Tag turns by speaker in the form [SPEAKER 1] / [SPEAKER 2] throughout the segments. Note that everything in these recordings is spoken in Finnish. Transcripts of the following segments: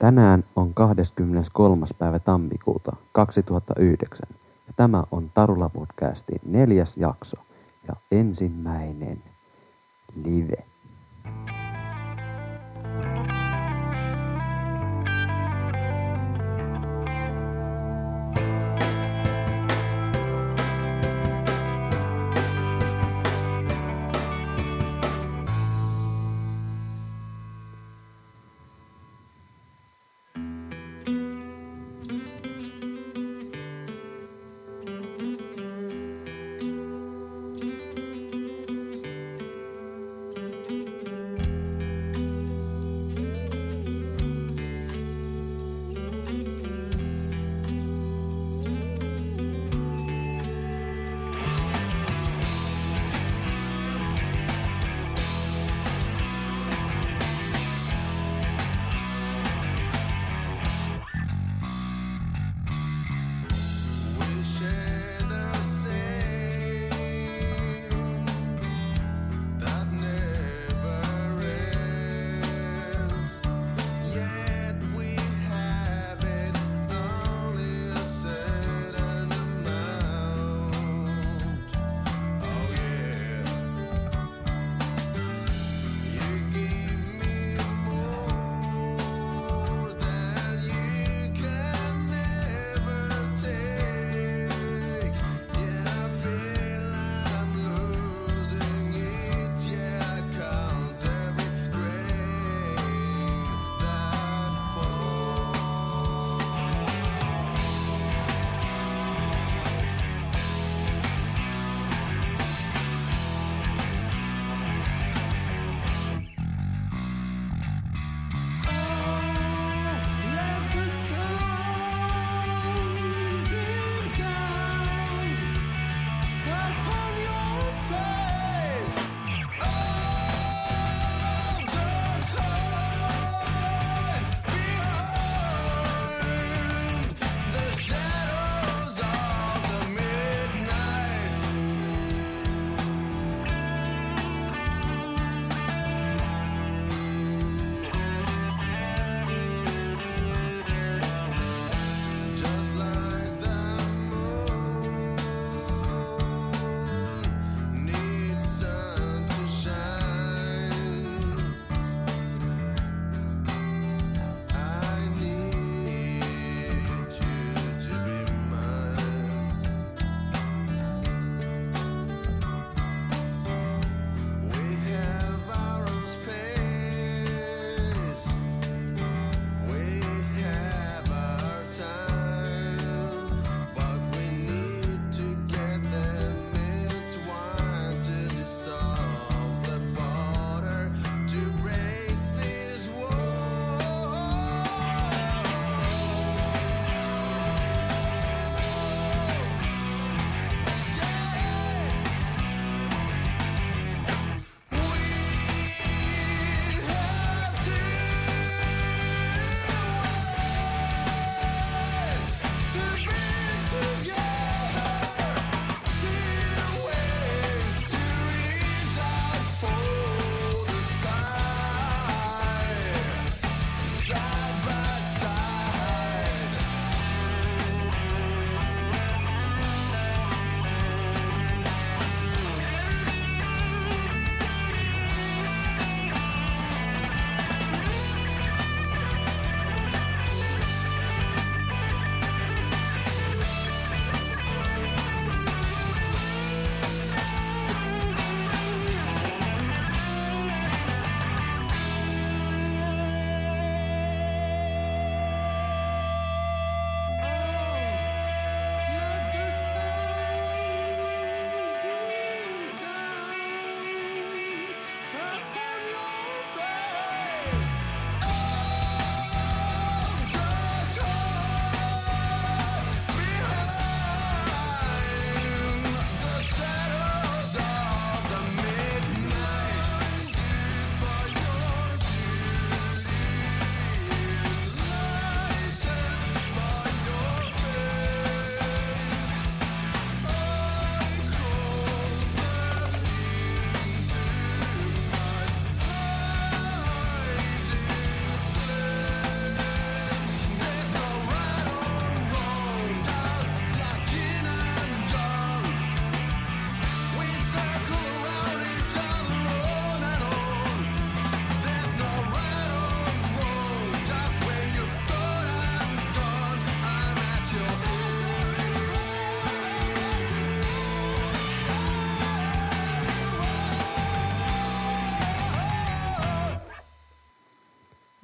[SPEAKER 1] Tänään on 23. päivä tammikuuta 2009 ja tämä on Tarula Podcastin neljäs jakso ja ensimmäinen live.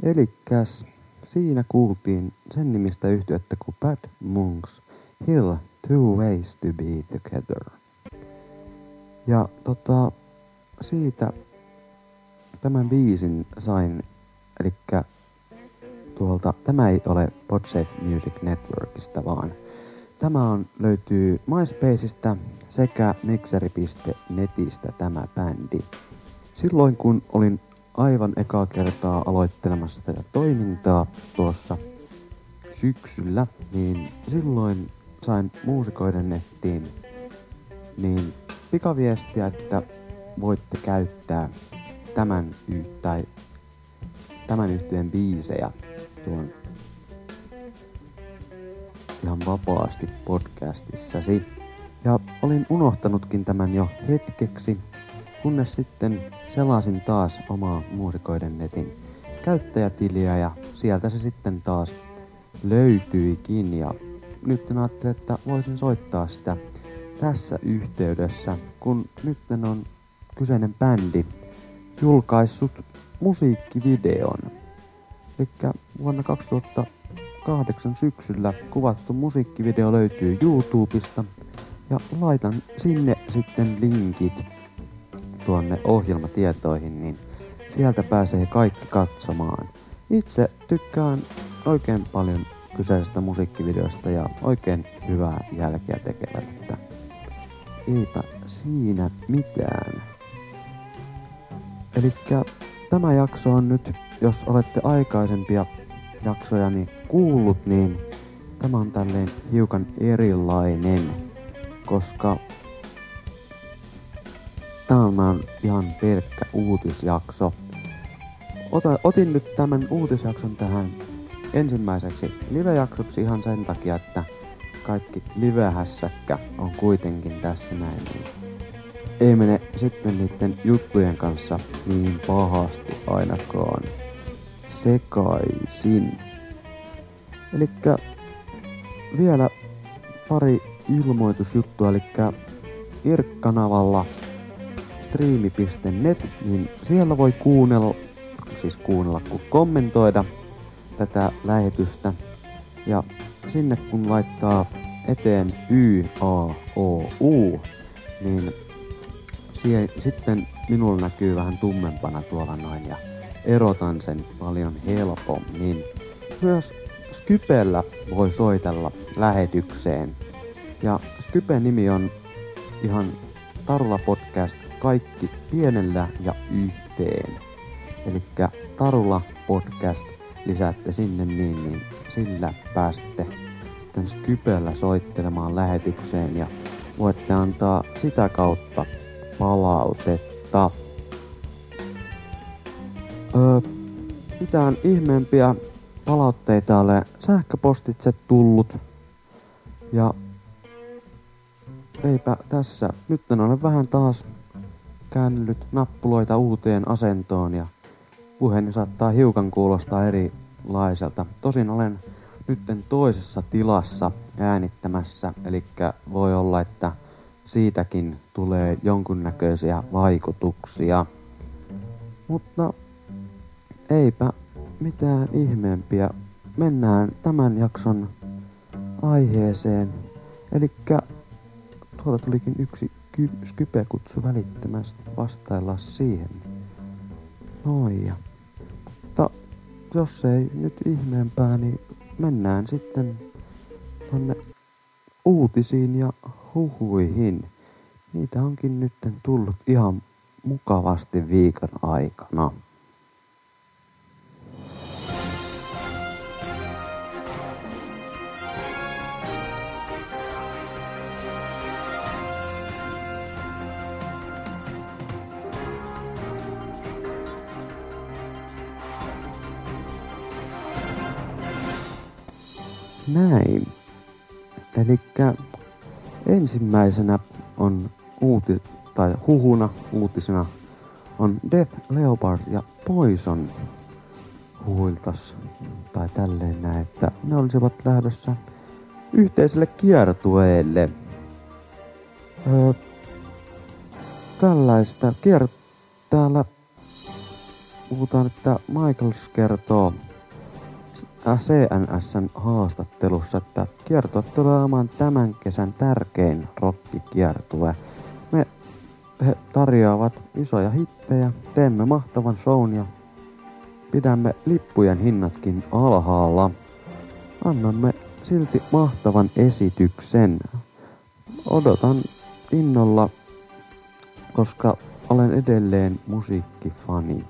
[SPEAKER 1] Elikkäs siinä kuultiin sen nimistä yhtiötä kuin Bad Monks Hill Two Ways to Be Together. Ja tota, siitä tämän biisin sain, eli tuolta, tämä ei ole Podsafe Music Networkista, vaan tämä on, löytyy MySpaceista sekä mixeri.netistä tämä bändi. Silloin kun olin aivan ekaa kertaa aloittelemassa tätä toimintaa tuossa syksyllä, niin silloin sain muusikoiden nettiin niin pikaviestiä, että voitte käyttää tämän, y- tai tämän yhtyeen biisejä tuon ihan vapaasti podcastissasi. Ja olin unohtanutkin tämän jo hetkeksi, kunnes sitten selasin taas omaa muusikoiden netin käyttäjätiliä ja sieltä se sitten taas löytyikin ja nyt ajattelin, että voisin soittaa sitä tässä yhteydessä, kun nyt on kyseinen bändi julkaissut musiikkivideon. Eli vuonna 2008 syksyllä kuvattu musiikkivideo löytyy YouTubesta ja laitan sinne sitten linkit tuonne ohjelmatietoihin, niin sieltä pääsee kaikki katsomaan. Itse tykkään oikein paljon kyseisestä musiikkivideosta ja oikein hyvää jälkeä tekevät. Eipä siinä mitään. Eli tämä jakso on nyt, jos olette aikaisempia jaksojani kuullut, niin tämä on tälleen hiukan erilainen, koska tämä on ihan pelkkä uutisjakso. Ota, otin nyt tämän uutisjakson tähän ensimmäiseksi livejaksoksi ihan sen takia, että kaikki livehässäkkä on kuitenkin tässä näin. Niin ei mene sitten niiden juttujen kanssa niin pahasti ainakaan sekaisin. Eli vielä pari ilmoitusjuttua, eli IRK-kanavalla streami.net, niin siellä voi kuunnella, siis kuunnella, kun kommentoida tätä lähetystä. Ja sinne kun laittaa eteen Y, A, O, U, niin sie, sitten minulla näkyy vähän tummempana tuolla noin ja erotan sen paljon helpommin. Myös Skypellä voi soitella lähetykseen. Ja Skypen nimi on ihan Tarula Podcast kaikki pienellä ja yhteen. Eli Tarula Podcast lisäätte sinne niin, niin sillä pääsette sitten Skypellä soittelemaan lähetykseen ja voitte antaa sitä kautta palautetta. Öö, mitään ihmeempiä palautteita ole sähköpostitse tullut. Ja eipä tässä. Nyt en ole vähän taas käännellyt nappuloita uuteen asentoon ja puheeni saattaa hiukan kuulostaa erilaiselta. Tosin olen nytten toisessa tilassa äänittämässä, eli voi olla, että siitäkin tulee jonkunnäköisiä vaikutuksia. Mutta eipä mitään ihmeempiä. Mennään tämän jakson aiheeseen. Eli tuolta tulikin yksi Skype-kutsu välittömästi vastailla siihen. Noin ja. Mutta jos ei nyt ihmeempää, niin mennään sitten tonne uutisiin ja huhuihin. Niitä onkin nyt tullut ihan mukavasti viikon aikana. Näin. Eli ensimmäisenä on uuti, tai huhuna uutisena on Def Leopard ja Poison huiltas tai tälleen näin, että ne olisivat lähdössä yhteiselle kiertueelle. Öö, tällaista kiert täällä puhutaan, että Michaels kertoo CNSn haastattelussa, että kiertue tulee olemaan tämän kesän tärkein rockikiertue. Me he tarjoavat isoja hittejä, teemme mahtavan shown ja pidämme lippujen hinnatkin alhaalla. Annamme silti mahtavan esityksen. Odotan innolla, koska olen edelleen musiikkifani.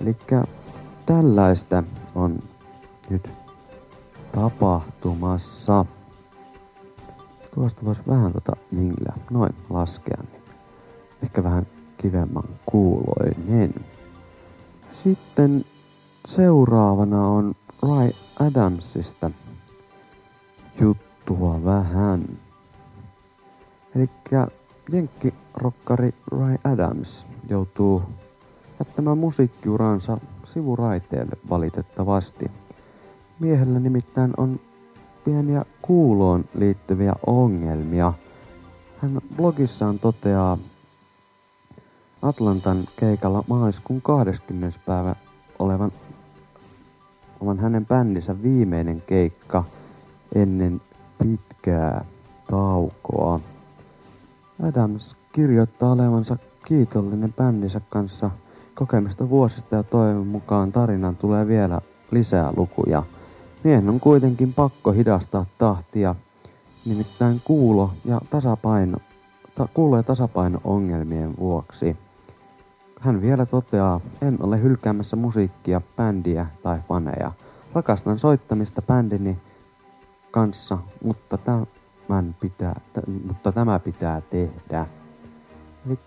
[SPEAKER 1] Eli tällaista on nyt tapahtumassa. Tuosta voisi vähän tota jingleä noin laskea, niin ehkä vähän kivemman kuuloinen. Sitten seuraavana on Ray Adamsista juttua vähän. Eli jenkkirokkari Ray Adams joutuu jättämään musiikkiuransa sivuraiteelle valitettavasti. Miehellä nimittäin on pieniä kuuloon liittyviä ongelmia. Hän blogissaan toteaa Atlantan keikalla maaliskuun 20. päivä olevan, olevan hänen bändinsä viimeinen keikka ennen pitkää taukoa. Adams kirjoittaa olevansa kiitollinen bändinsä kanssa kokemista vuosista ja toivon mukaan tarinan tulee vielä lisää lukuja. Miehen on kuitenkin pakko hidastaa tahtia, nimittäin kuulo ja tasapaino, ta, kuulo- ja tasapaino-ongelmien vuoksi. Hän vielä toteaa, en ole hylkäämässä musiikkia, bändiä tai faneja. Rakastan soittamista bändini kanssa, mutta tämän pitää, t- mutta tämä pitää tehdä. Eli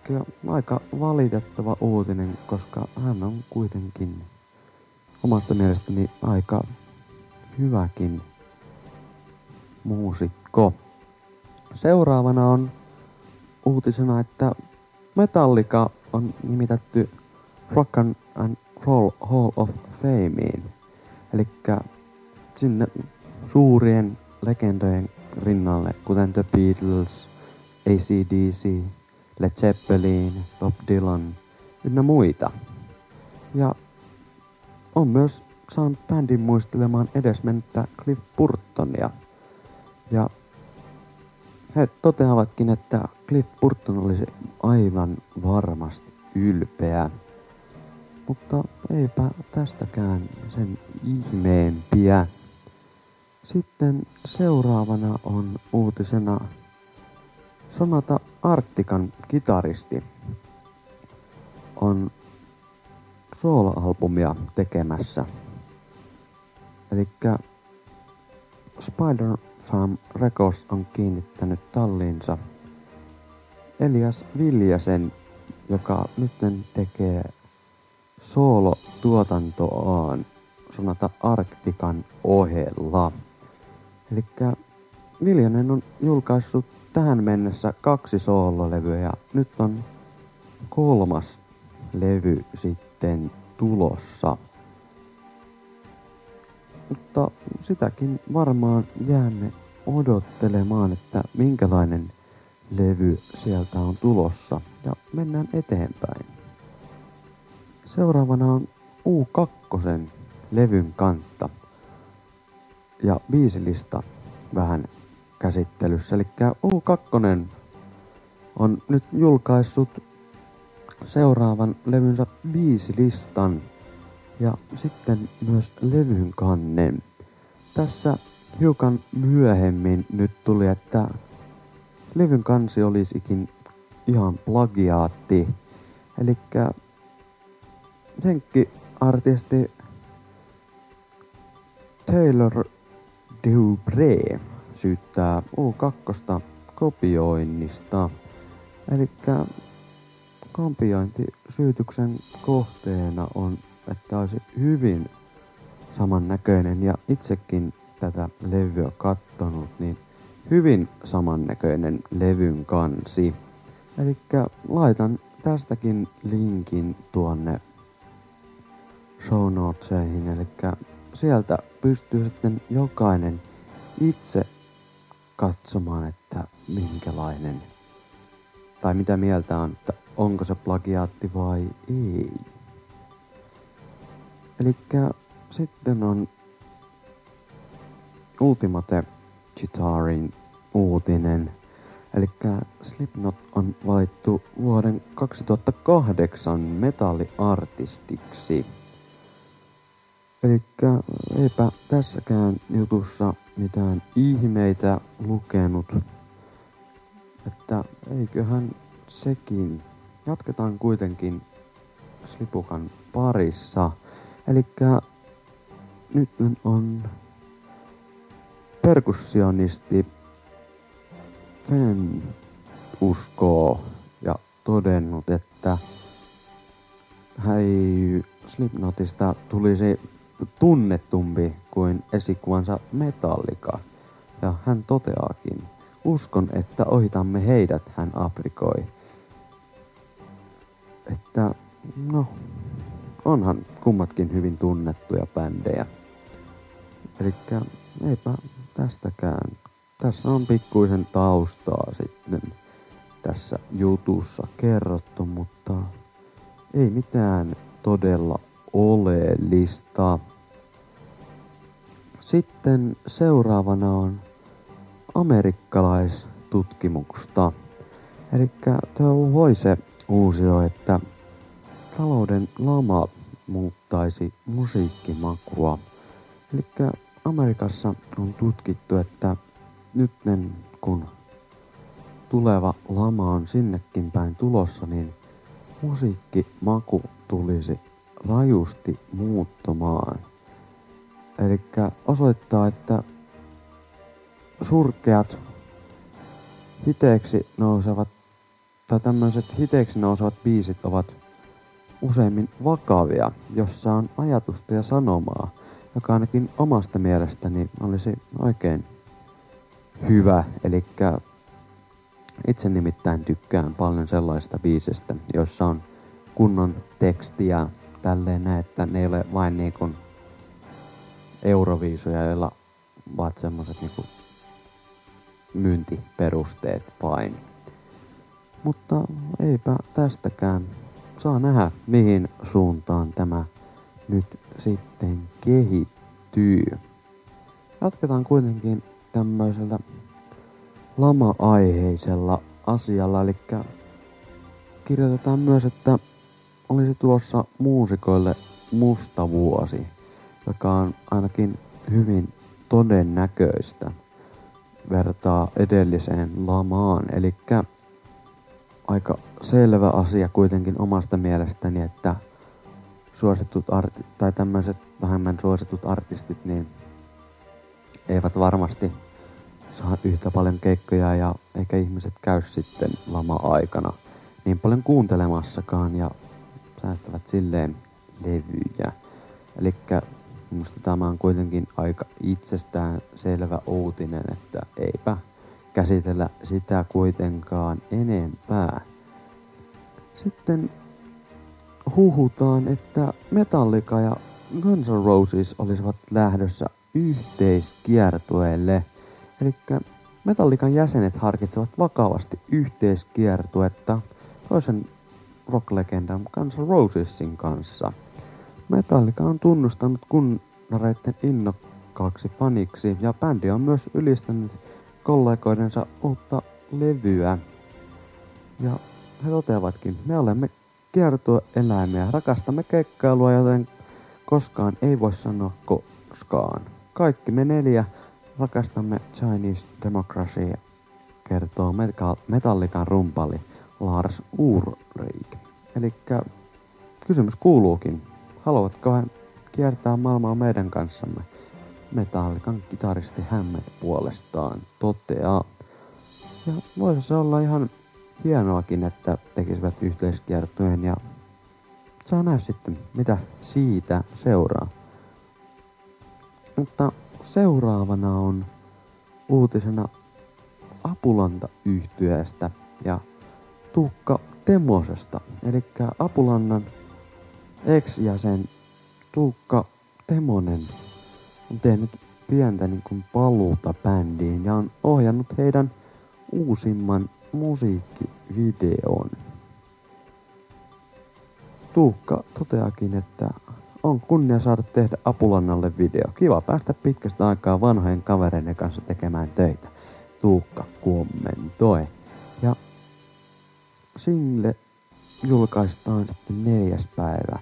[SPEAKER 1] aika valitettava uutinen, koska hän on kuitenkin omasta mielestäni aika hyväkin muusikko. Seuraavana on uutisena, että Metallica on nimitetty Rock and Roll Hall of Fameen. Eli sinne suurien legendojen rinnalle, kuten The Beatles, ACDC, Led Zeppelin, Bob Dylan ynnä muita. Ja on myös saanut bändin muistelemaan edesmennyttä Cliff Burtonia. Ja he toteavatkin, että Cliff Burton olisi aivan varmasti ylpeä. Mutta eipä tästäkään sen ihmeempiä. Sitten seuraavana on uutisena Sonata Arktikan kitaristi on solo-albumia tekemässä. Eli Spider Farm Records on kiinnittänyt talliinsa Elias Viljasen, joka nyt tekee soolo-tuotantoaan Sonata Arktikan ohella. Eli Viljanen on julkaissut tähän mennessä kaksi soololevyä ja nyt on kolmas levy sitten tulossa. Sitäkin varmaan jäämme odottelemaan, että minkälainen levy sieltä on tulossa ja mennään eteenpäin. Seuraavana on U2 levyn kantta ja biisilista vähän käsittelyssä. Eli U2 on nyt julkaissut seuraavan levynsä biisilistan ja sitten myös levyn kannen. Tässä hiukan myöhemmin nyt tuli, että levyn kansi olisikin ihan plagiaatti. Eli artisti Taylor Dubré syyttää U2 kopioinnista. Eli kopiointisyytyksen kohteena on, että olisi hyvin samannäköinen ja itsekin tätä levyä kattonut, niin hyvin samannäköinen levyn kansi. Eli laitan tästäkin linkin tuonne show notesihin, eli sieltä pystyy sitten jokainen itse katsomaan, että minkälainen tai mitä mieltä on, että onko se plagiaatti vai ei. Eli sitten on Ultimate Guitarin uutinen. Eli Slipknot on valittu vuoden 2008 metalliartistiksi. Eli eipä tässäkään jutussa mitään ihmeitä lukenut. Että eiköhän sekin. Jatketaan kuitenkin Slipukan parissa. Eli nyt on perkussionisti Fen uskoo ja todennut, että hei Slipknotista tulisi tunnetumpi kuin esikuvansa Metallica. Ja hän toteaakin, uskon, että ohitamme heidät, hän aprikoi. Että, no, onhan kummatkin hyvin tunnettuja bändejä. Eli eipä tästäkään. Tässä on pikkuisen taustaa sitten tässä jutussa kerrottu, mutta ei mitään todella oleellista. Sitten seuraavana on amerikkalaistutkimusta. Eli tuo Voise uusio, että talouden lama muuttaisi musiikkimakua. Eli Amerikassa on tutkittu, että nyt kun tuleva lama on sinnekin päin tulossa, niin musiikkimaku tulisi rajusti muuttumaan. Eli osoittaa, että surkeat hiteeksi nousevat tai tämmöiset hiteeksi nousevat biisit ovat useimmin vakavia, jossa on ajatusta ja sanomaa, joka ainakin omasta mielestäni olisi oikein hyvä. Eli itse nimittäin tykkään paljon sellaista biisistä, joissa on kunnon tekstiä tälleen näin, että ne ei ole vain niin kuin euroviisuja, joilla ovat semmoset niinku myyntiperusteet vain. Mutta eipä tästäkään. Saa nähdä, mihin suuntaan tämä nyt sitten kehittyy. Jatketaan kuitenkin tämmöisellä lama-aiheisella asialla, eli kirjoitetaan myös, että olisi tulossa muusikoille musta vuosi, joka on ainakin hyvin todennäköistä vertaa edelliseen lamaan. Eli aika selvä asia kuitenkin omasta mielestäni, että suositut arti- tai tämmöiset vähemmän suositut artistit niin eivät varmasti saa yhtä paljon keikkoja ja eikä ihmiset käy sitten lama-aikana niin paljon kuuntelemassakaan ja säästävät silleen levyjä. Eli minusta tämä on kuitenkin aika itsestään selvä uutinen, että eipä käsitellä sitä kuitenkaan enempää. Sitten huhutaan, että Metallica ja Guns N' Roses olisivat lähdössä yhteiskiertueelle. Eli Metallican jäsenet harkitsevat vakavasti yhteiskiertuetta toisen rocklegendan Guns N' Rosesin kanssa. Metallica on tunnustanut kunnareiden innokkaaksi faniksi ja bändi on myös ylistänyt kollegoidensa uutta levyä. Ja he toteavatkin, me olemme kiertueeläimiä, rakastamme keikkailua, joten koskaan ei voi sanoa koskaan. Kaikki me neljä rakastamme Chinese Democracy, kertoo Metallican rumpali Lars Ulrich. Eli kysymys kuuluukin, haluatko hän kiertää maailmaa meidän kanssamme? Metallikan kitaristi Hämmet puolestaan toteaa. Ja voisi se olla ihan hienoakin, että tekisivät yhteiskiertueen ja saa nähdä sitten, mitä siitä seuraa. Mutta seuraavana on uutisena Apulanta yhtyeestä ja Tuukka Temosesta. Eli Apulannan ex-jäsen Tuukka Temonen on tehnyt pientä niin kuin paluuta bändiin ja on ohjannut heidän uusimman musiikkivideon. Tuukka toteakin, että on kunnia saada tehdä Apulannalle video. Kiva päästä pitkästä aikaa vanhojen kavereiden kanssa tekemään töitä. Tuukka kommentoi. Ja single julkaistaan sitten neljäs päivä.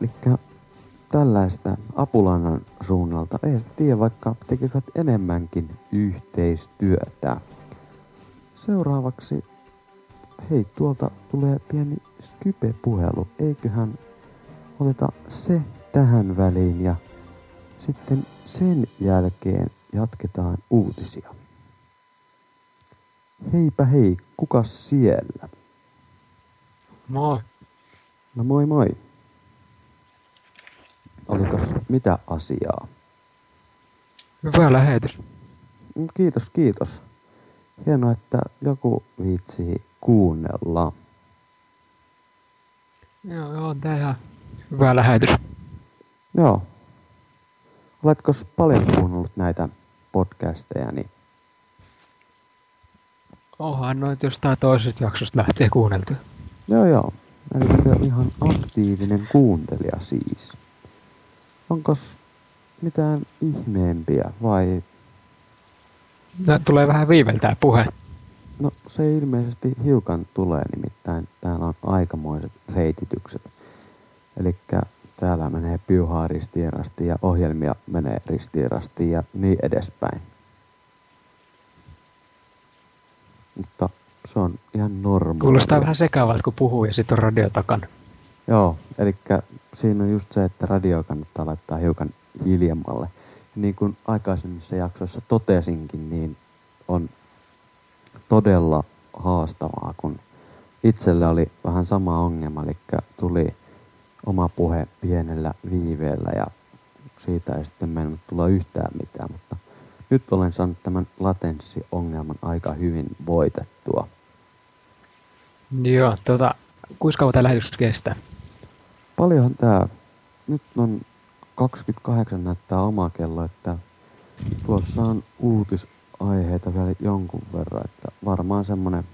[SPEAKER 1] Eli tällaista Apulannan suunnalta ei sitä tiedä, vaikka tekisivät enemmänkin yhteistyötä. Seuraavaksi, hei tuolta tulee pieni Skype-puhelu. Eiköhän oteta se tähän väliin ja sitten sen jälkeen jatketaan uutisia. Heipä hei, kuka siellä?
[SPEAKER 2] Moi.
[SPEAKER 1] No moi moi. Olikos mitä asiaa?
[SPEAKER 2] Hyvä lähetys.
[SPEAKER 1] Mm, Kiitos, kiitos. Hienoa, että joku viitsii kuunnella.
[SPEAKER 2] Joo, joo, tää ihan hyvä lähetys.
[SPEAKER 1] Joo. Oletko paljon kuunnellut näitä podcasteja? Niin...
[SPEAKER 2] Onhan noit jostain toisesta jaksosta lähtee kuunneltu.
[SPEAKER 1] Joo, joo. Eli ihan aktiivinen kuuntelija siis. Onko mitään ihmeempiä vai...
[SPEAKER 2] No, tulee vähän viiveltää puhe.
[SPEAKER 1] No se ilmeisesti hiukan tulee, nimittäin täällä on aikamoiset reititykset. Eli täällä menee piuhaa ristierasti ja ohjelmia menee ristierasti ja niin edespäin. Mutta se on ihan normaalia.
[SPEAKER 2] Kuulostaa vähän sekavalta, kun puhuu ja sitten on radio takana.
[SPEAKER 1] Joo, eli siinä on just se, että radio kannattaa laittaa hiukan hiljemmalle. Niin kuin aikaisemmissa jaksoissa totesinkin, niin on todella haastavaa, kun itselle oli vähän sama ongelma, eli tuli oma puhe pienellä viiveellä ja siitä ei sitten mennyt tulla yhtään mitään, mutta nyt olen saanut tämän latenssiongelman aika hyvin voitettua.
[SPEAKER 2] Joo, tota, kuinka kauan tämä lähetys kestää?
[SPEAKER 1] Paljonhan tää, nyt on 28 näyttää oma kello, että tuossa on uutisaiheita vielä jonkun verran, että varmaan semmonen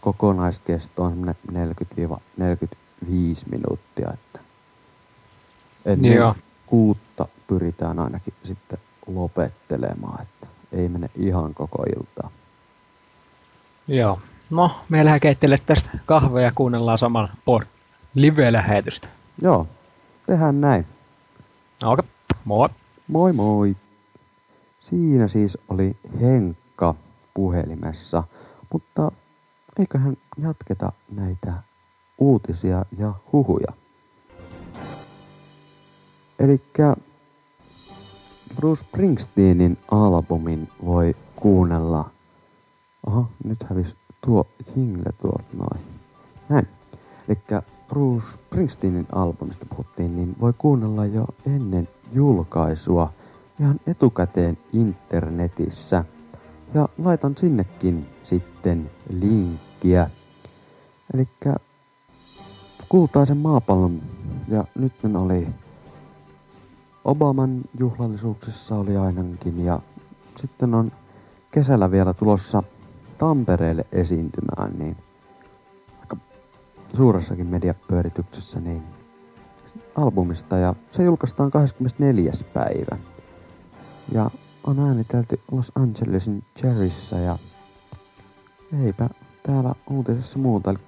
[SPEAKER 1] kokonaiskesto on semmonen 40-45 minuuttia, että ennen
[SPEAKER 2] Joo.
[SPEAKER 1] kuutta pyritään ainakin sitten lopettelemaan, että ei mene ihan koko iltaa.
[SPEAKER 2] Joo. No, me lähdetään keittelee tästä kahvia ja kuunnellaan samalla por live-lähetystä.
[SPEAKER 1] Joo, tehdään näin.
[SPEAKER 2] Okei, moi.
[SPEAKER 1] Moi moi. Siinä siis oli Henkka puhelimessa, mutta eiköhän jatketa näitä uutisia ja huhuja. Eli Bruce Springsteenin albumin voi kuunnella. Oho, nyt hävisi tuo jingle tuolta noin. Näin. Eli Bruce Springsteenin albumista puhuttiin, niin voi kuunnella jo ennen julkaisua ihan etukäteen internetissä. Ja laitan sinnekin sitten linkkiä. Eli kultaisen maapallon ja nyt oli Obaman juhlallisuuksissa oli ainakin ja sitten on kesällä vielä tulossa Tampereelle esiintymään, niin suuressakin mediapyörityksessä, niin albumista ja se julkaistaan 24. päivä. Ja on äänitelty Los Angelesin Cherryssä ja eipä täällä uutisessa muuta. Eli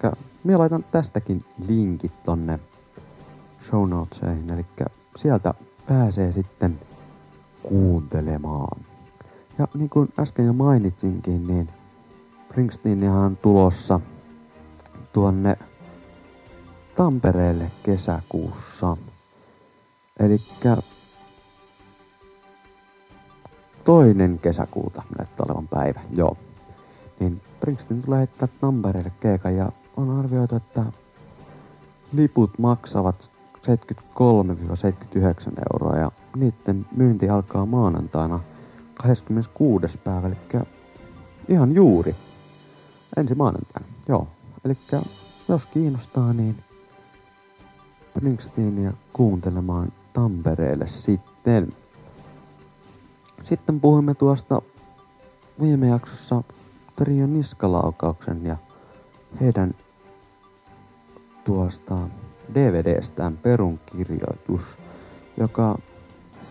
[SPEAKER 1] minä laitan tästäkin linkit tonne show notesihin, eli sieltä pääsee sitten kuuntelemaan. Ja niin kuin äsken jo mainitsinkin, niin Springsteenihan on tulossa tuonne Tampereelle kesäkuussa. Eli toinen kesäkuuta näyttää olevan päivä, joo. Niin Springsteen tulee heittää Tampereelle keikan ja on arvioitu, että liput maksavat 73-79 euroa ja niiden myynti alkaa maanantaina 26. päivä, eli ihan juuri ensi maanantaina. Joo, eli jos kiinnostaa, niin Springsteenia kuuntelemaan Tampereelle sitten. Sitten puhuimme tuosta viime jaksossa Trio Niskalaukauksen ja heidän tuosta DVDstään Perun kirjoitus, joka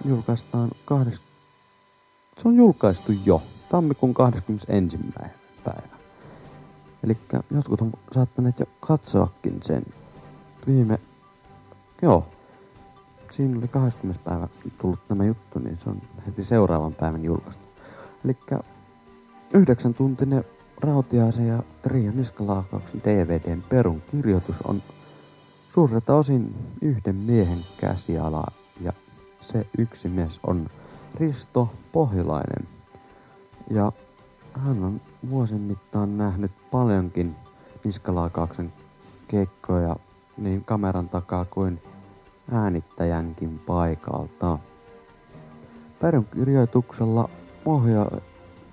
[SPEAKER 1] julkaistaan kahdes... Se on julkaistu jo tammikuun 21. päivä. Eli jotkut on saattaneet jo katsoakin sen viime... Joo. Siinä oli 20. päivä tullut tämä juttu, niin se on heti seuraavan päivän julkaistu. Eli yhdeksän tuntinen Rautiaisen ja Trio Niskalaakauksen DVDn perun kirjoitus on suurelta osin yhden miehen käsiala ja se yksi mies on Risto Pohjolainen. Ja hän on vuosien mittaan nähnyt paljonkin Niskalaakauksen keikkoja niin kameran takaa kuin äänittäjänkin paikalta. Perunkirjoituksella pohja,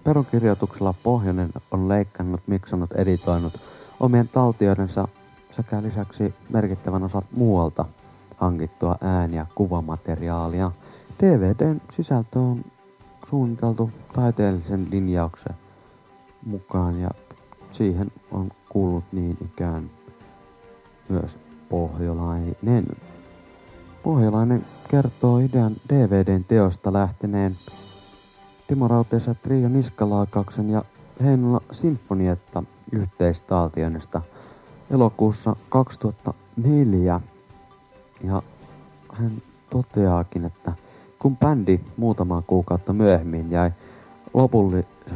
[SPEAKER 1] perunkirjoituksella Pohjonen on leikkannut, miksannut, editoinut omien taltioidensa sekä lisäksi merkittävän osat muualta hankittua ääni- ja kuvamateriaalia. DVDn sisältö on suunniteltu taiteellisen linjauksen mukaan ja siihen on kuullut niin ikään myös pohjolainen. Pohjalainen kertoo idean DVDn teosta lähteneen Timo Rauteessa Trio Niskalaakauksen ja Heinola Sinfonietta yhteistaaltioinnista elokuussa 2004. Ja hän toteaakin, että kun bändi muutamaa kuukautta myöhemmin jäi lopulli-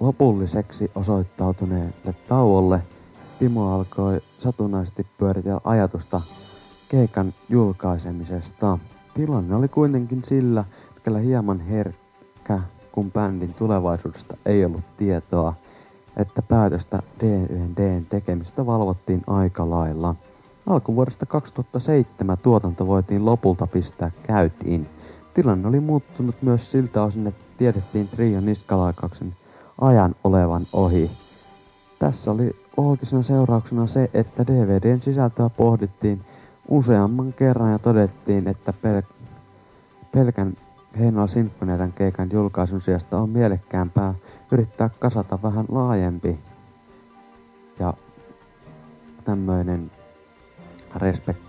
[SPEAKER 1] lopulliseksi osoittautuneelle tauolle, Timo alkoi satunnaisesti pyöritellä ajatusta keikan julkaisemisesta. Tilanne oli kuitenkin sillä hetkellä hieman herkkä, kun bändin tulevaisuudesta ei ollut tietoa, että päätöstä DVDn tekemistä valvottiin aika lailla. Alkuvuodesta 2007 tuotanto voitiin lopulta pistää käytiin. Tilanne oli muuttunut myös siltä osin, että tiedettiin Trio Niskalaikauksen ajan olevan ohi. Tässä oli loogisena seurauksena se, että DVDn sisältöä pohdittiin useamman kerran ja todettiin, että pel- pelkän Heinola Sinfoniatan keikan julkaisun sijasta on mielekkäämpää yrittää kasata vähän laajempi ja tämmöinen respekt,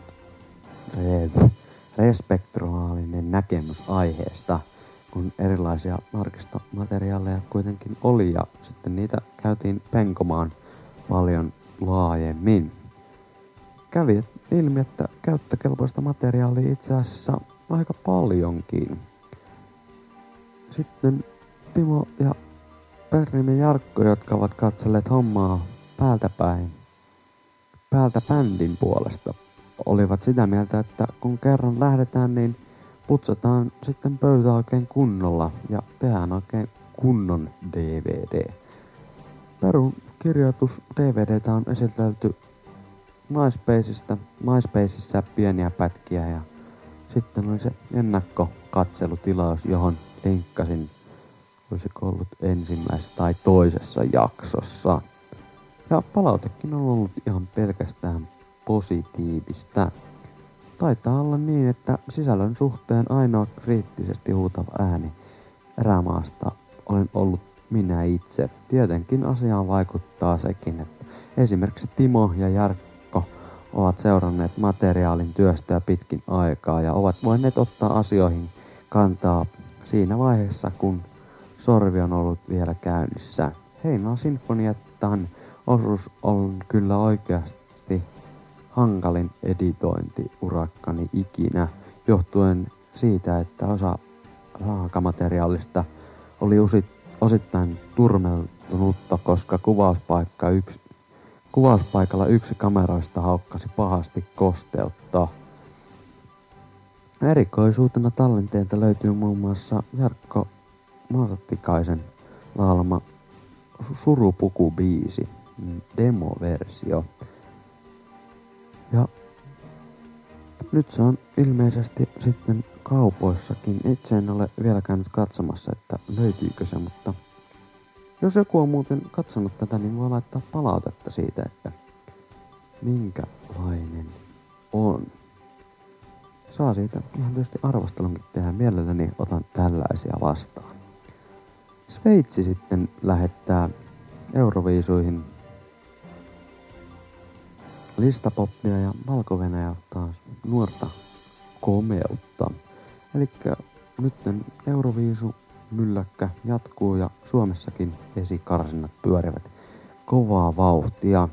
[SPEAKER 1] re, respektoraalinen näkemys aiheesta, kun erilaisia arkistomateriaaleja kuitenkin oli ja sitten niitä käytiin penkomaan paljon laajemmin. Kävi ilmi, että käyttökelpoista materiaalia itse asiassa aika paljonkin. Sitten Timo ja Pernimen Jarkko, jotka ovat katselleet hommaa päältä päin, päältä bändin puolesta, olivat sitä mieltä, että kun kerran lähdetään, niin putsataan sitten pöytä oikein kunnolla ja tehdään oikein kunnon DVD. Perun kirjoitus DVDtä on esitelty MySpaceista, MySpaceissa pieniä pätkiä ja sitten oli se ennakkokatselutilaus, johon linkkasin, olisiko ollut ensimmäisessä tai toisessa jaksossa. Ja palautekin on ollut ihan pelkästään positiivista. Taitaa olla niin, että sisällön suhteen ainoa kriittisesti huutava ääni erämaasta olen ollut minä itse. Tietenkin asiaan vaikuttaa sekin, että esimerkiksi Timo ja Jarkko ovat seuranneet materiaalin työstöä pitkin aikaa ja ovat voineet ottaa asioihin kantaa siinä vaiheessa, kun sorvi on ollut vielä käynnissä. Heinoa Sinfoniettan osuus on kyllä oikeasti hankalin editointiurakkani ikinä, johtuen siitä, että osa raakamateriaalista oli osittain turmeltunutta, koska kuvauspaikka yksi, kuvauspaikalla yksi kameroista haukkasi pahasti kosteutta. Erikoisuutena tallenteelta löytyy muun muassa Jarkko Maatattikaisen laulama Surupuku-biisi, demoversio. Ja nyt se on ilmeisesti sitten kaupoissakin. Itse en ole vielä käynyt katsomassa, että löytyykö se, mutta jos joku on muuten katsonut tätä, niin voi laittaa palautetta siitä, että minkälainen on. Saa siitä ihan tietysti arvostelunkin tehdä. Mielelläni otan tällaisia vastaan. Sveitsi sitten lähettää Euroviisuihin listapoppia ja valko taas nuorta komeutta. Eli nyt Euroviisu mylläkkä jatkuu ja Suomessakin esikarsinnat pyörivät kovaa vauhtia.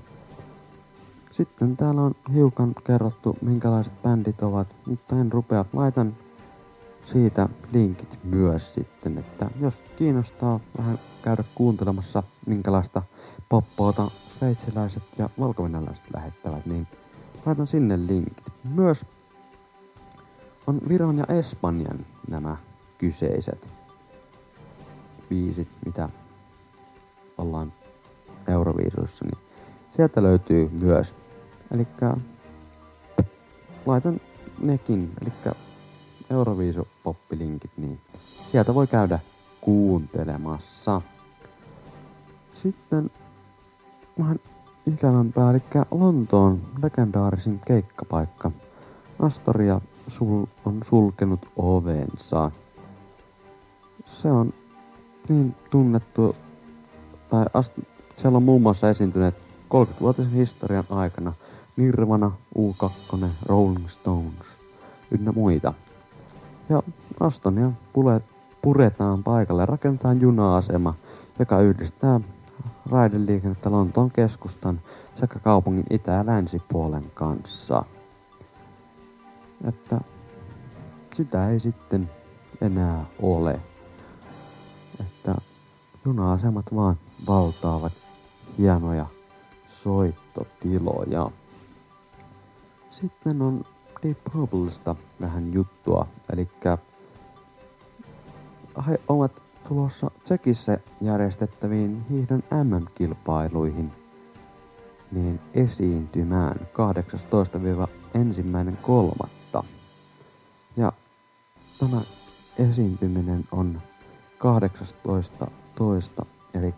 [SPEAKER 1] Sitten täällä on hiukan kerrottu minkälaiset bändit ovat, mutta en rupea. Laitan siitä linkit myös sitten, että jos kiinnostaa vähän käydä kuuntelemassa minkälaista poppoota sveitsiläiset ja valkovenäläiset lähettävät, niin laitan sinne linkit. Myös on Viron ja Espanjan nämä kyseiset biisit, mitä ollaan Euroviisuissa, niin sieltä löytyy myös. Eli laitan nekin, eli Euroviisu poppilinkit, niin sieltä voi käydä kuuntelemassa. Sitten vähän ikävämpää, eli Lontoon legendaarisin keikkapaikka. Astoria sul- on sulkenut ovensa. Se on niin tunnettu, tai ast- siellä on muun muassa esiintyneet 30-vuotisen historian aikana Nirvana, U2, Rolling Stones ynnä muita. Ja Astonia puretaan paikalle ja rakennetaan juna-asema, joka yhdistää raideliikennettä Lontoon keskustan sekä kaupungin itä- ja länsipuolen kanssa. Että sitä ei sitten enää ole. Juna-asemat vaan valtaavat hienoja soittotiloja. Sitten on Deep Purplesta vähän juttua, eli he ovat tulossa Tsekissä järjestettäviin hiihdon MM-kilpailuihin niin esiintymään 18-1.3. Ja tämä esiintyminen on 18 toista, eli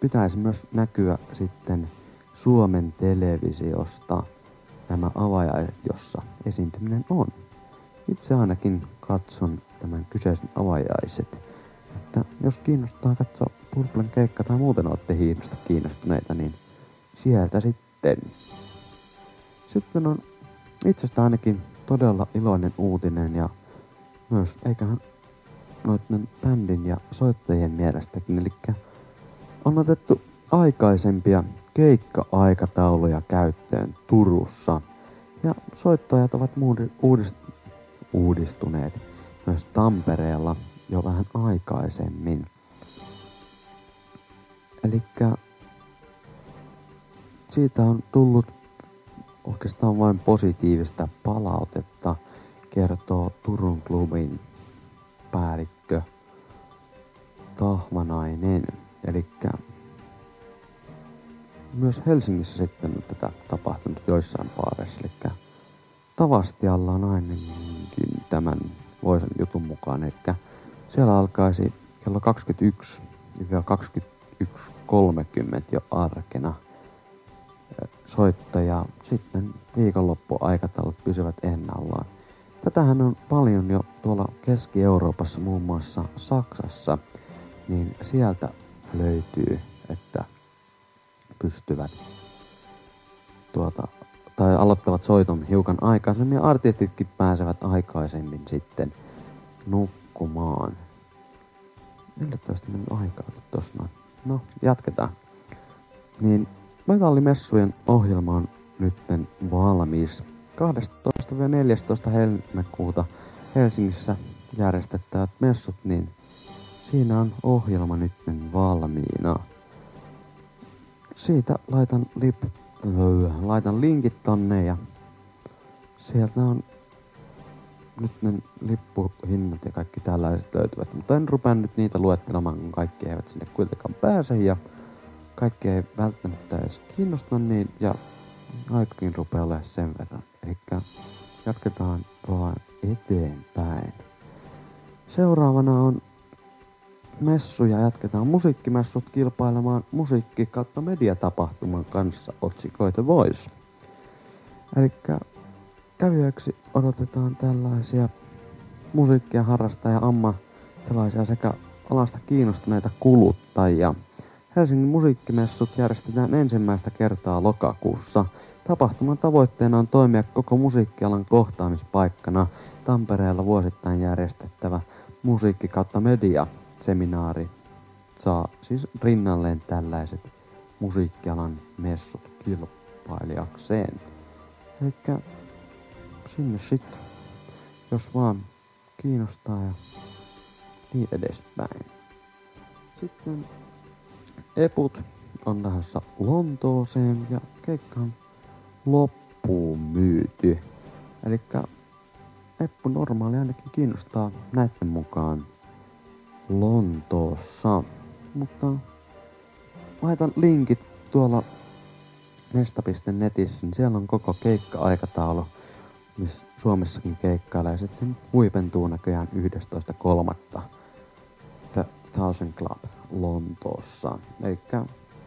[SPEAKER 1] pitäisi myös näkyä sitten Suomen televisiosta nämä avajaiset, jossa esiintyminen on. Itse ainakin katson tämän kyseisen avajaiset. Että jos kiinnostaa katsoa Purplen keikka tai muuten olette hiihdosta kiinnostuneita, niin sieltä sitten. Sitten on itsestä ainakin todella iloinen uutinen ja myös eiköhän noiden bändin ja soittajien mielestäkin. Eli on otettu aikaisempia keikka-aikatauluja käyttöön Turussa. Ja soittajat ovat uudist- uudistuneet myös Tampereella jo vähän aikaisemmin. Eli siitä on tullut oikeastaan vain positiivista palautetta, kertoo Turun klubin päällikkö Tahvanainen. Eli myös Helsingissä sitten on tätä tapahtunut joissain paareissa. Eli Tavastialla on ainakin tämän voisin jutun mukaan. Eli siellä alkaisi kello 21 21.30 jo arkena soittaja. Sitten viikonloppuaikataulut pysyvät ennallaan. Tätähän on paljon jo tuolla Keski-Euroopassa, muun muassa Saksassa, niin sieltä löytyy, että pystyvät tuota, tai aloittavat soiton hiukan aikaisemmin ja artistitkin pääsevät aikaisemmin sitten nukkumaan. Yllättävästi mennyt aikaa noin. No, jatketaan. Niin metallimessujen ohjelma on nytten valmis. 12-14 helmikuuta Helsingissä järjestettävät messut, niin siinä on ohjelma nytten valmiina. Siitä laitan, lip, laitan linkit tonne ja sieltä on nyt ne lippuhinnat ja kaikki tällaiset löytyvät, mutta en rupea nyt niitä luettelemaan, kun kaikki eivät sinne kuitenkaan pääse ja kaikki ei välttämättä edes kiinnosta niin ja aikakin rupeaa olemaan sen verran. Eli jatketaan vaan eteenpäin. Seuraavana on messuja jatketaan musiikkimessut kilpailemaan musiikki kautta mediatapahtuman kanssa otsikoita Voice. Eli kävijöiksi odotetaan tällaisia musiikkia harrastajia, ammattilaisia sekä alasta kiinnostuneita kuluttajia. Helsingin musiikkimessut järjestetään ensimmäistä kertaa lokakuussa Tapahtuman tavoitteena on toimia koko musiikkialan kohtaamispaikkana Tampereella vuosittain järjestettävä musiikki kautta media seminaari saa siis rinnalleen tällaiset musiikkialan messut kilpailijakseen. Eli sinne sitten, jos vaan kiinnostaa ja niin edespäin. Sitten Eput on lähdössä Lontooseen ja keikka on loppuun myyty. Eli Eppu normaali ainakin kiinnostaa näiden mukaan Lontoossa. Mutta laitan linkit tuolla mesta.netissä, niin siellä on koko keikka-aikataulu, missä Suomessakin keikkailee. Sitten sen huipentuu näköjään 11.3. The Thousand Club Lontoossa. Eli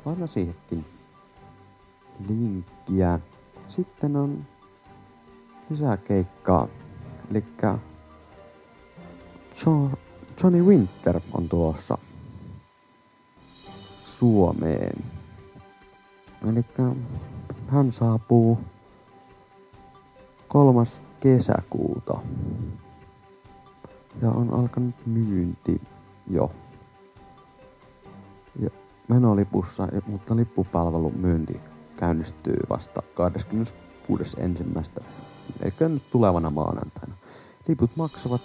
[SPEAKER 1] laitan siihenkin linkkiä. Sitten on lisää keikkaa. Eli Johnny Winter on tulossa Suomeen. Eli hän saapuu kolmas kesäkuuta. Ja on alkanut myynti jo. Ja menolipussa, mutta lippupalvelun myynti käynnistyy vasta 26.1. Eikä nyt tulevana maanantaina. Liput maksavat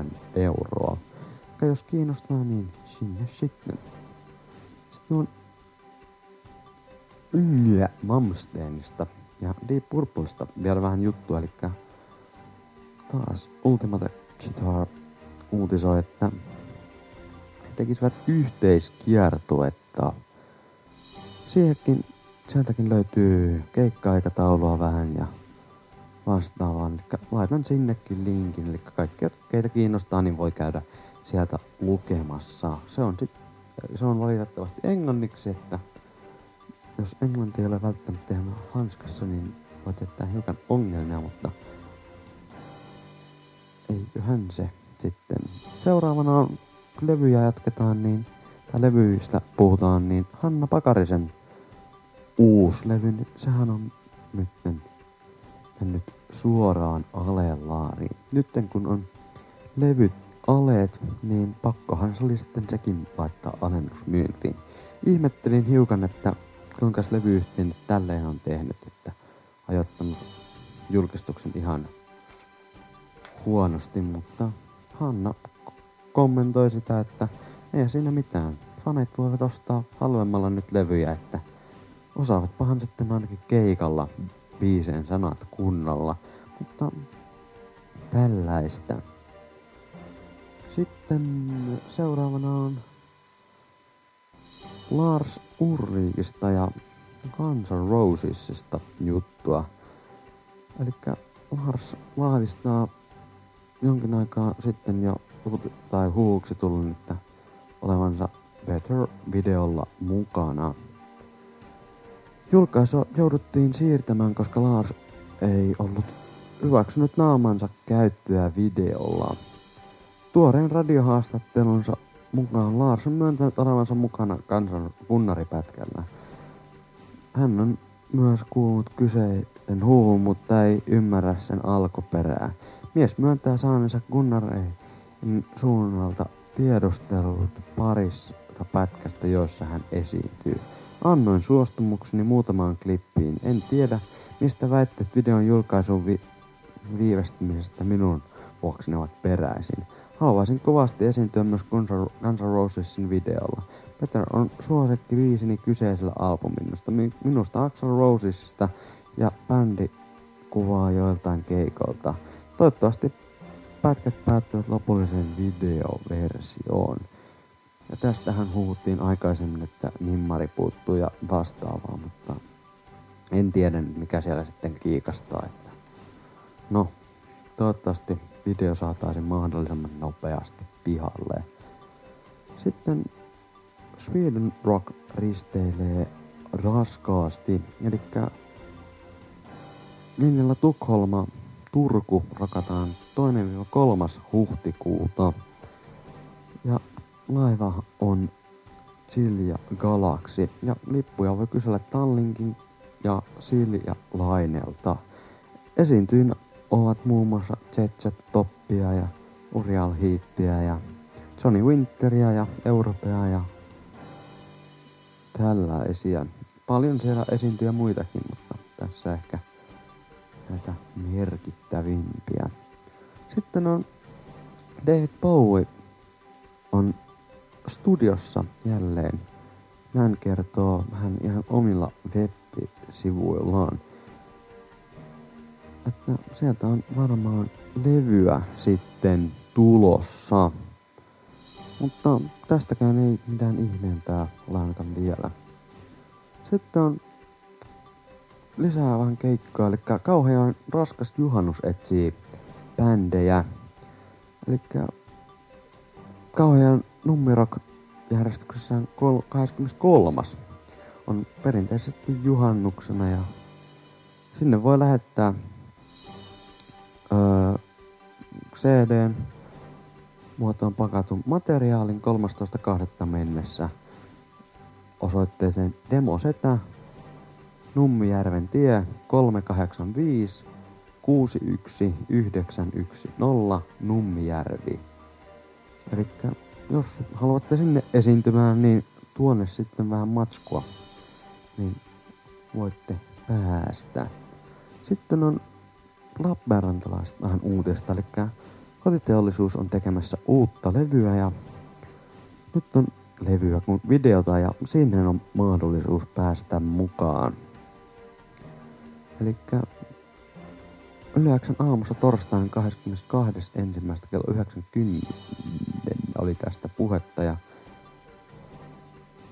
[SPEAKER 1] 54-59 euroa. Ja jos kiinnostaa, niin sinne sitten. Sitten on Yngä Malmsteenista ja Deep Purplesta vielä vähän juttua, eli taas Ultimate Guitar uutisoi, että he tekisivät yhteiskiertuetta. Siihenkin, sieltäkin löytyy keikka-aikataulua vähän ja vastaavaa. Eli laitan sinnekin linkin, eli kaikki, keitä kiinnostaa, niin voi käydä sieltä lukemassa. Se on, sit, se on valitettavasti englanniksi, että jos englanti ei ole välttämättä ihan hanskassa, niin voi jättää hiukan ongelmia, mutta eiköhän se sitten. Seuraavana on, levyjä jatketaan, niin, tai levyistä puhutaan, niin Hanna Pakarisen uusi levy, niin sehän on nyt mennyt suoraan alelaariin. Nytten kun on levyt aleet, niin pakkohan se oli sitten sekin laittaa alennusmyyntiin. Ihmettelin hiukan, että kuinka levyyhtiö nyt tälleen on tehnyt, että ajoittanut julkistuksen ihan huonosti, mutta Hanna kommentoi sitä, että ei siinä mitään. Fanit voivat ostaa halvemmalla nyt levyjä, että osaavatpahan sitten ainakin keikalla biiseen sanat kunnolla. Mutta tällaista. Sitten seuraavana on Lars Ulrikista ja Guns N' Rosesista juttua. Eli Lars vahvistaa jonkin aikaa sitten jo tai huuksi tullut, että olevansa Better-videolla mukana. Julkaisu jouduttiin siirtämään, koska Lars ei ollut hyväksynyt naamansa käyttöä videolla. Tuoreen radiohaastattelunsa mukaan Lars on myöntänyt olevansa mukana kansan kunnaripätkällä. Hän on myös kuullut kyseisen huuvun, mutta ei ymmärrä sen alkuperää. Mies myöntää saaneensa Gunnarein suunnalta tiedustelut parissa pätkästä, joissa hän esiintyy. Annoin suostumukseni muutamaan klippiin. En tiedä, mistä väitteet videon julkaisun vi- viivästymisestä minun vuoksi ne ovat peräisin. Haluaisin kovasti esiintyä myös Guns N' Rosesin videolla. Peter on suosikki viisini kyseisellä albumista. Minusta Axel Rosesista ja bändi kuvaa joiltain keikolta. Toivottavasti pätkät päättyvät lopulliseen videoversioon. Ja tästähän huhuttiin aikaisemmin, että nimmari puuttuu ja vastaavaa, mutta en tiedä mikä siellä sitten kiikastaa. Että no, toivottavasti video saataisiin mahdollisimman nopeasti pihalle. Sitten Sweden Rock risteilee raskaasti, eli linjalla Tukholma Turku rakataan 2-3. huhtikuuta. Ja laiva on Silja Galaxy. Ja lippuja voi kysellä Tallinkin ja Silja Lainelta. Esiintyyn ovat muun muassa Zetset Toppia ja Urial Heapia ja Johnny Winteria ja Europea ja tällaisia. Paljon siellä esiintyy muitakin, mutta tässä ehkä näitä merkittävimpiä. Sitten on David Bowie on studiossa jälleen. Hän kertoo vähän ihan omilla web-sivuillaan. Että sieltä on varmaan levyä sitten tulossa. Mutta tästäkään ei mitään ihmeempää ole vielä. Sitten on lisää vähän keikkaa, eli kauhean raskas juhannus etsii bändejä. Eli kauhean numero järjestyksessä 23. on perinteisesti juhannuksena ja sinne voi lähettää öö, CDn muotoon pakatun materiaalin 13.2. mennessä osoitteeseen Demosetä Nummijärven tie 385 61910 Nummijärvi. Eli jos haluatte sinne esiintymään, niin tuonne sitten vähän matskua, niin voitte päästä. Sitten on Lappeenrantalaiset vähän uutista, eli kotiteollisuus on tekemässä uutta levyä ja nyt on levyä kuin videota ja sinne on mahdollisuus päästä mukaan. Eli Yleäksän aamussa torstaina 22. ensimmäistä kello 90 oli tästä puhetta ja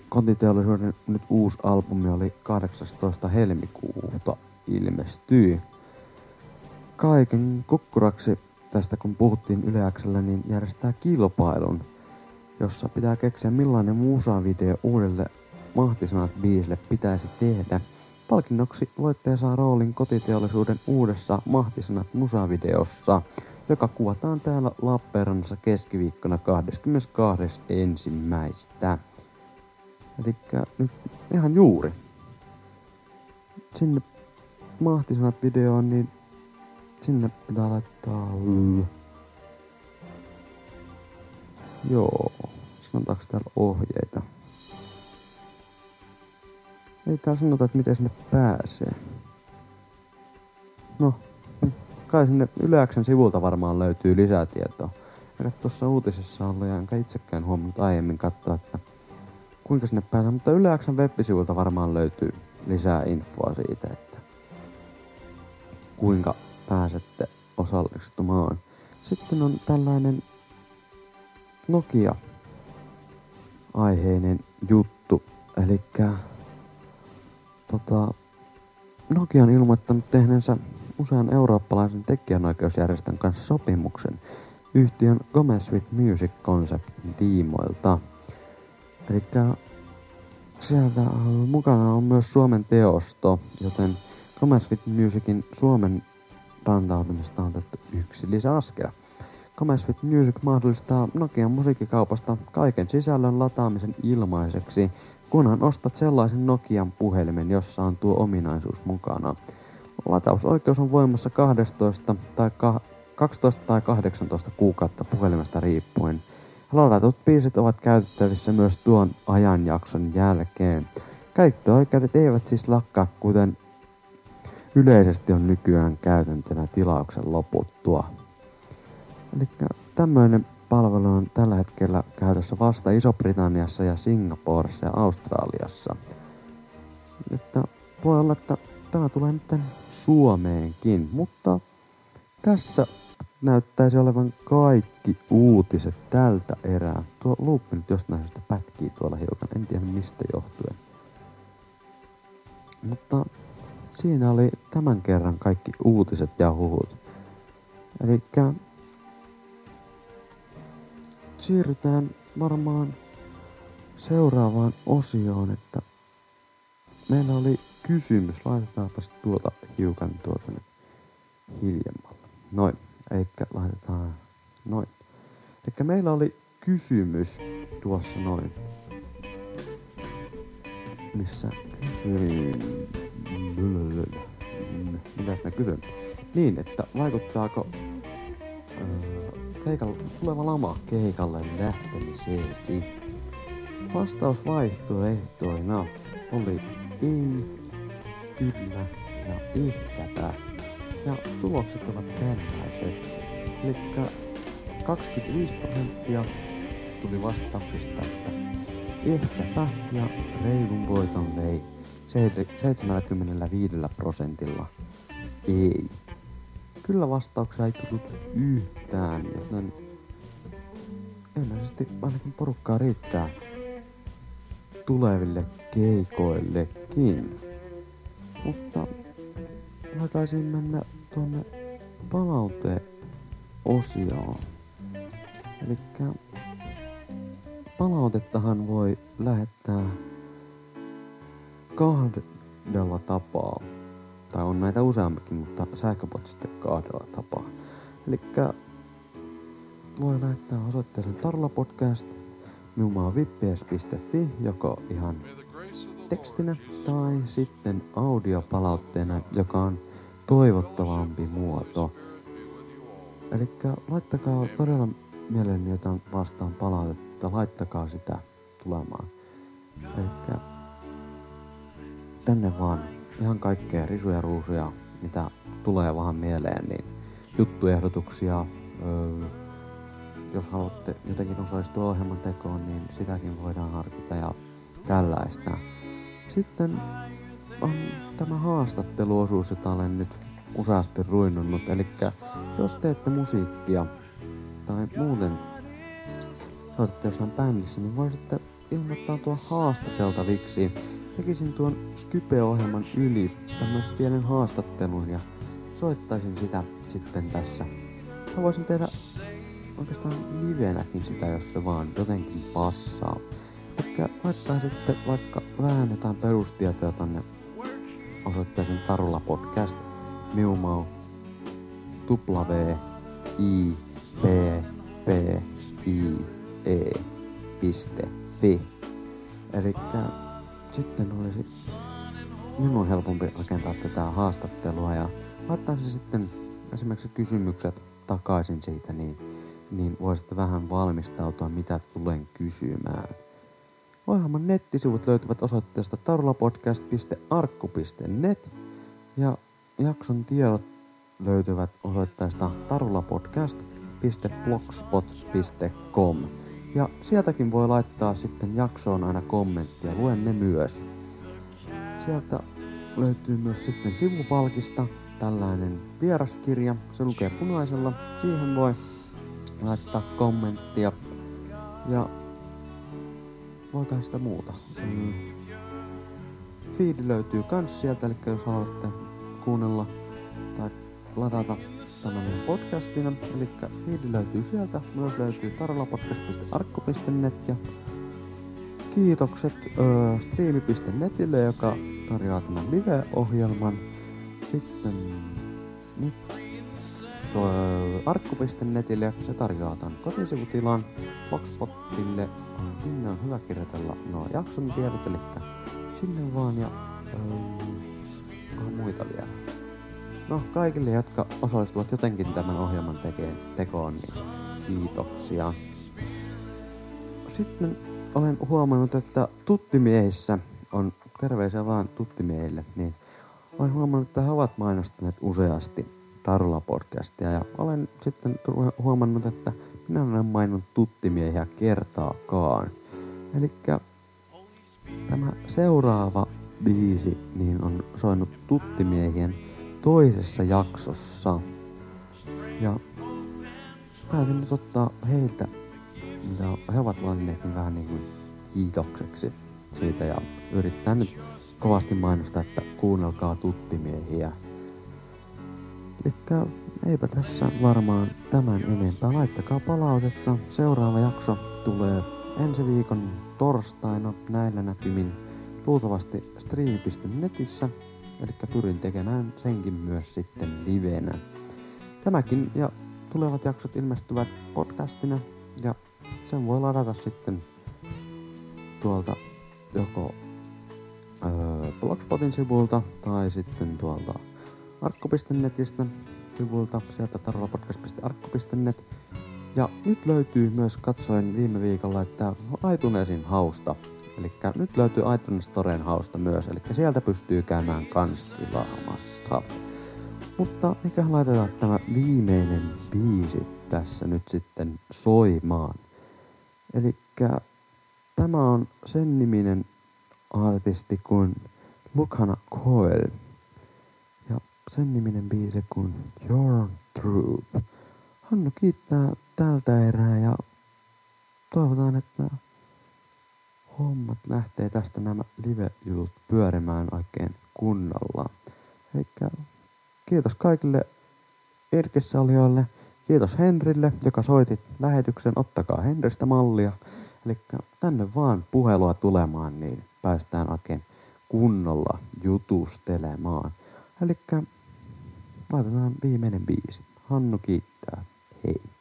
[SPEAKER 1] Kontiteollisuuden nyt uusi albumi oli 18. helmikuuta ilmestyi. Kaiken kukkuraksi tästä kun puhuttiin Yleäksellä, niin järjestää kilpailun, jossa pitää keksiä millainen musavideo uudelle mahtisanat biisille pitäisi tehdä – Palkinnoksi voittaja saa roolin kotiteollisuuden uudessa mahtisanat musavideossa, joka kuvataan täällä Lappeenrannassa keskiviikkona 22. ensimmäistä. Eli nyt ihan juuri. Sinne mahtisanat videoon, niin sinne pitää laittaa... Joo, sanotaanko täällä ohjeita? Ei tää sanota, että miten sinne pääsee. No, kai sinne Yleäksen sivulta varmaan löytyy lisää tietoa. Eikä tuossa uutisessa ollut ja enkä itsekään huomannut aiemmin katsoa, että kuinka sinne pääsee. Mutta Yleäksen web-sivulta varmaan löytyy lisää infoa siitä, että kuinka pääsette osallistumaan. Sitten on tällainen Nokia-aiheinen juttu, eli Tota, Nokia on ilmoittanut tehneensä usean eurooppalaisen tekijänoikeusjärjestön kanssa sopimuksen yhtiön Gomez with Music konseptin tiimoilta. Eli sieltä mukana on myös Suomen teosto, joten Gomez with Musicin Suomen rantautumista on otettu yksi lisäaskel. Gomez with Music mahdollistaa Nokian musiikkikaupasta kaiken sisällön lataamisen ilmaiseksi kunhan ostat sellaisen Nokian puhelimen, jossa on tuo ominaisuus mukana. Latausoikeus on voimassa 12 tai, 12 tai 18 kuukautta puhelimesta riippuen. Ladatut biisit ovat käytettävissä myös tuon ajanjakson jälkeen. Käyttöoikeudet eivät siis lakkaa, kuten yleisesti on nykyään käytäntönä tilauksen loputtua. Eli tämmöinen palvelu on tällä hetkellä käytössä vasta Iso-Britanniassa ja Singaporessa ja Australiassa. Että voi olla, että tämä tulee nyt Suomeenkin, mutta tässä näyttäisi olevan kaikki uutiset tältä erää. Tuo luuppi nyt jostain syystä pätkii tuolla hiukan, en tiedä mistä johtuen. Mutta siinä oli tämän kerran kaikki uutiset ja huhut. Eli siirrytään varmaan seuraavaan osioon, että meillä oli kysymys. Laitetaanpa tuota hiukan tuota nyt hiljemmalle. Noin, eli laitetaan noin. Eli meillä oli kysymys tuossa noin. missä kysyin... Mitäs mä kysyn? Niin, että vaikuttaako öö, keikalla, tuleva lama keikalle lähtemiseesi? Vastaus vaihtoehtoina oli ei, kyllä ja ehkäpä. Ja tulokset ovat tällaiset. Eli 25 prosenttia tuli vastauksista, että ehkäpä ja reilun voiton vei 75 prosentilla ei. Kyllä vastauksia ei tullut yhtään, joten ilmeisesti ainakin porukkaa riittää tuleville keikoillekin. Mutta mä taisin mennä tuonne palauteosioon. Eli palautettahan voi lähettää kahdella tapaa. Tai on näitä useampikin, mutta sähköpot sitten kahdella tapaa. Eli voi lähettää osoitteeseen tarlapodcast numaa vipps.fi joko ihan tekstinä tai sitten audiopalautteena, joka on toivottavampi muoto. Eli laittakaa todella mielelläni jotain vastaan palautetta, laittakaa sitä tulemaan. Eli tänne vaan ihan kaikkea risuja ruusuja, mitä tulee vaan mieleen, niin juttuehdotuksia, öö, jos haluatte jotenkin osallistua ohjelman tekoon, niin sitäkin voidaan harkita ja källäistä. Sitten on tämä haastatteluosuus, jota olen nyt useasti ruinnut. Eli jos teette musiikkia tai muuten soitatte jossain bändissä, niin voisitte ilmoittautua haastateltaviksi. Tekisin tuon Skype-ohjelman yli tämmöisen pienen haastattelun ja soittaisin sitä sitten tässä. Mä voisin tehdä oikeastaan livenäkin sitä, jos se vaan jotenkin passaa. Eli laittaa sitten vaikka vähän jotain perustietoja tonne osoitteeseen Tarulla Podcast, Miumau, W, I, P, P, I, E, piste, fi. Eli sitten olisi minun helpompi rakentaa tätä haastattelua ja laittaa se sitten esimerkiksi kysymykset takaisin siitä, niin, niin voisitte vähän valmistautua, mitä tulen kysymään. Ohjelman nettisivut löytyvät osoitteesta tarulapodcast.arkku.net ja jakson tiedot löytyvät osoitteesta tarulapodcast.blogspot.com. Ja sieltäkin voi laittaa sitten jaksoon aina kommenttia, luen ne myös. Sieltä löytyy myös sitten sivupalkista tällainen vieraskirja, se lukee punaisella. Siihen voi laittaa kommenttia ja voikaan sitä muuta. Mm. Feed löytyy kans sieltä, eli jos haluatte kuunnella tai ladata tämän podcastina, eli feed löytyy sieltä, myös löytyy tarolapodcast.arkku.net ja kiitokset ö, streami.netille, joka tarjoaa tämän live-ohjelman. Sitten nyt arkku.netille, se tarjoaa tämän kotisivutilan. Blogspotille sinne on hyvä kirjoitella nuo jakson tiedot, eli sinne vaan ja öö, muita vielä. No kaikille, jotka osallistuvat jotenkin tämän ohjelman tekeen, tekoon, niin kiitoksia. Sitten olen huomannut, että tuttimiehissä on terveisiä vaan tuttimiehille, niin olen huomannut, että he ovat mainostaneet useasti Tarula-podcastia ja olen sitten huomannut, että minä en ole maininnut tuttimiehiä kertaakaan. Eli tämä seuraava biisi niin on soinut tuttimiehien toisessa jaksossa. Ja päätin nyt ottaa heiltä, mitä he ovat valinneet, niin vähän niin kuin kiitokseksi siitä ja yrittää nyt kovasti mainostaa, että kuunnelkaa tuttimiehiä. Elikkä eipä tässä varmaan tämän enempää. Laittakaa palautetta. Seuraava jakso tulee ensi viikon torstaina näillä näkymin luultavasti stream.netissä. Eli pyrin tekemään senkin myös sitten livenä. Tämäkin ja tulevat jaksot ilmestyvät podcastina ja sen voi ladata sitten tuolta joko öö, Blogspotin sivulta tai sitten tuolta arkku.netistä sivulta, sieltä tarolapodcast.arkku.net. Ja nyt löytyy myös, katsoin viime viikolla, että iTunesin hausta. Eli nyt löytyy iTunes Storen hausta myös, eli sieltä pystyy käymään kans tilaamassa. Mutta eiköhän laitetaan tämä viimeinen biisi tässä nyt sitten soimaan. Eli tämä on sen niminen artisti kuin Lukhana Coil. Sen niminen biisi kuin Your Truth. Hannu kiittää tältä erää ja toivotaan, että hommat lähtee tästä nämä live-jutut pyörimään oikein kunnolla. Eli kiitos kaikille Irkissä olijoille. Kiitos Henrille, joka soitit lähetyksen. Ottakaa Henristä mallia. Eli tänne vaan puhelua tulemaan, niin päästään oikein kunnolla jutustelemaan. Eli laitetaan viimeinen biisi. Hannu kiittää. Hei.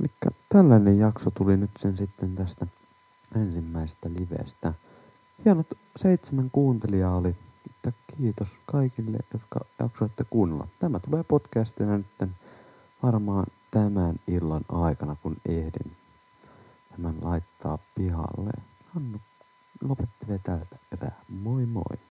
[SPEAKER 1] Eli tällainen jakso tuli nyt sen sitten tästä ensimmäisestä livestä. Hienot seitsemän kuuntelijaa oli. Että kiitos kaikille, jotka jaksoitte kuunnella. Tämä tulee podcastina nyt varmaan tämän illan aikana, kun ehdin tämän laittaa pihalle. Hannu lopettelee tältä erää. Moi moi!